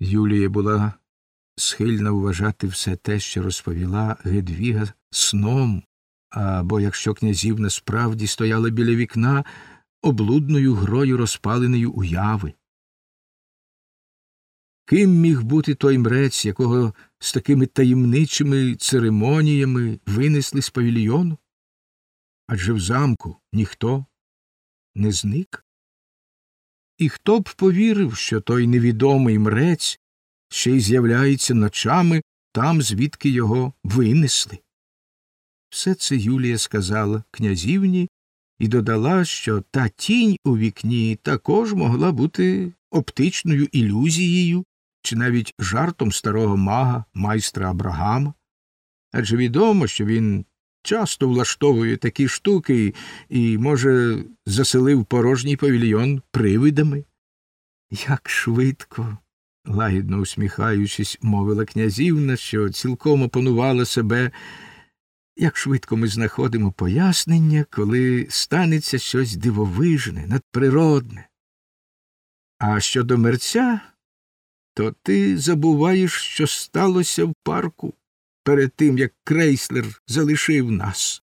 Юлія була схильна вважати все те, що розповіла Гедвіга, сном, або якщо князівна справді стояла біля вікна облудною грою розпаленої уяви. Ким міг бути той мрець, якого з такими таємничими церемоніями винесли з павільйону? Адже в замку ніхто не зник. І хто б повірив, що той невідомий мрець ще й з'являється ночами там, звідки його винесли? Все це Юлія сказала князівні і додала, що та тінь у вікні також могла бути оптичною ілюзією чи навіть жартом старого мага майстра Абрагама. Адже відомо, що він часто влаштовує такі штуки і, може, заселив порожній павільйон привидами. Як швидко, лагідно усміхаючись, мовила князівна, що цілком опанувала себе, як швидко ми знаходимо пояснення, коли станеться щось дивовижне, надприродне. А щодо мерця, то ти забуваєш, що сталося в парку перед тим, як крейслер залишив нас.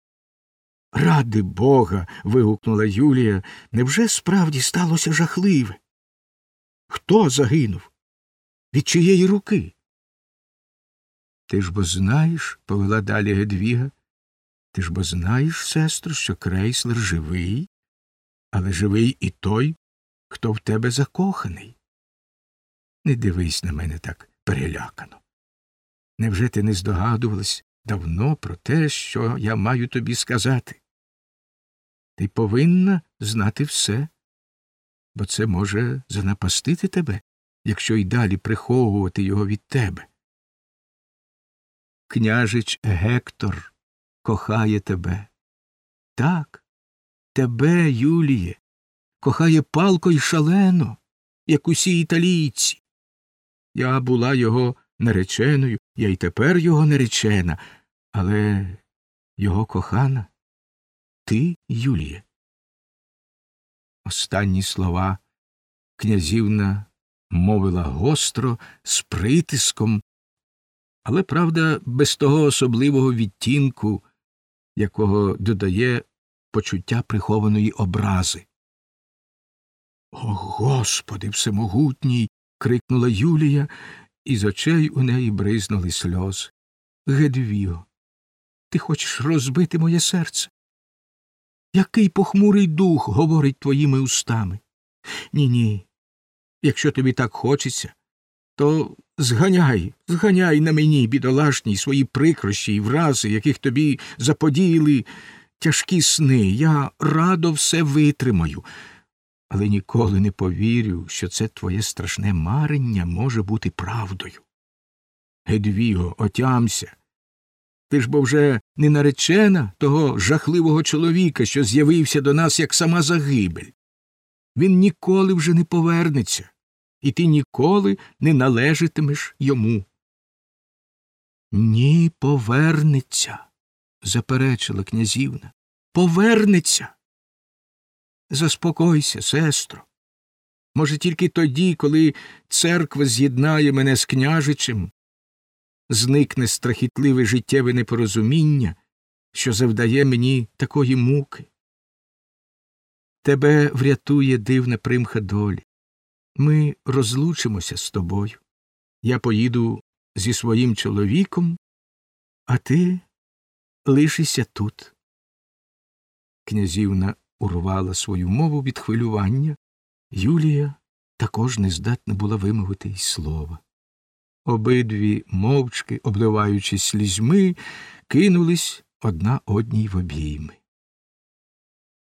Ради бога. вигукнула Юлія. Невже справді сталося жахливе? Хто загинув? Від чиєї руки? Ти ж бо знаєш, повела далі Гедвіга, ти ж бо знаєш, сестро, що крейслер живий, але живий і той, хто в тебе закоханий. Не дивись на мене так перелякано. Невже ти не здогадувалась давно про те, що я маю тобі сказати? Ти повинна знати все, бо це може занапастити тебе, якщо й далі приховувати його від тебе. Княжич Гектор кохає тебе. Так, тебе, Юліє, кохає палко й шалено, як усі італійці. Я була його нареченою, я й тепер його наречена, але його кохана ти, Юліє. Останні слова князівна мовила гостро, з притиском, але, правда, без того особливого відтінку, якого додає почуття прихованої образи. О, Господи, всемогутній. крикнула Юлія, і з очей у неї бризнули сльози. Гедвіго, ти хочеш розбити моє серце? Який похмурий дух говорить твоїми устами? Ні, ні. Якщо тобі так хочеться, то зганяй, зганяй на мені, бідолашні, свої прикрощі й врази, яких тобі заподіяли тяжкі сни. Я радо все витримаю, але ніколи не повірю, що це твоє страшне марення може бути правдою. Гедвіго, отямся. Ти ж бо вже не наречена того жахливого чоловіка, що з'явився до нас як сама загибель. Він ніколи вже не повернеться, і ти ніколи не належатимеш йому. Ні, повернеться, заперечила князівна. Повернеться. Заспокойся, сестро. Може, тільки тоді, коли церква з'єднає мене з княжичем, зникне страхітливе життєве непорозуміння, що завдає мені такої муки. Тебе врятує дивна примха долі. Ми розлучимося з тобою. Я поїду зі своїм чоловіком, а ти лишися тут. Князівна урвала свою мову від хвилювання. Юлія також не здатна була вимовити й слова. Обидві, мовчки, обливаючись слізьми, кинулись одна одній в обійми.